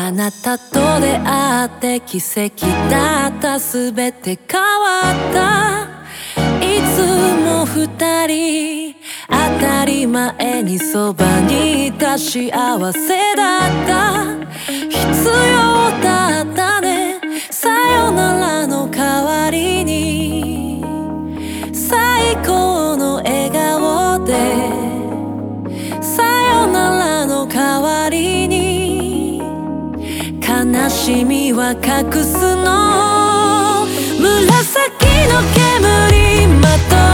あなたと出会って奇跡だった。全て変わった。いつも二人当たり前にそばにいた。幸せだった。必要だった。悲しみは隠すの。紫の煙まと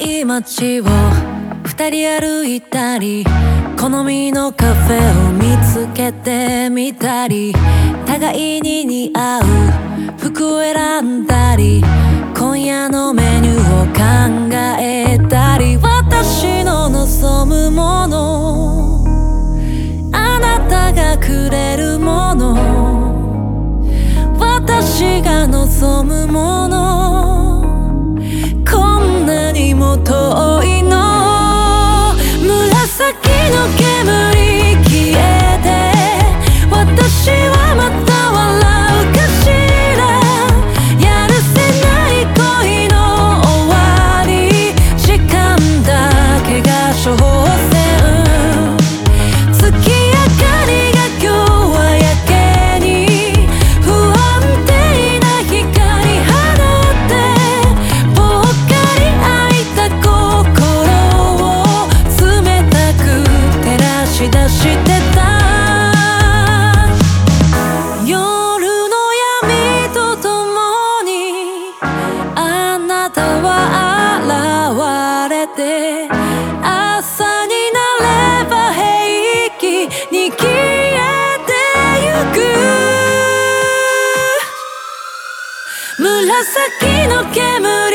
い街を二人歩いたり好みのカフェを見つけてみたり互いに似合う服を選んだり今夜のメニューを考えたり私の望むものあなたがくれるもの私が望むもの。紫の煙まとって